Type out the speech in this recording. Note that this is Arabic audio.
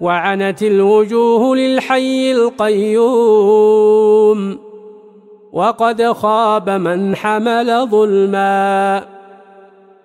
وعنت الوجوه للحي القيوم وقد خاب من حمل ظلماً.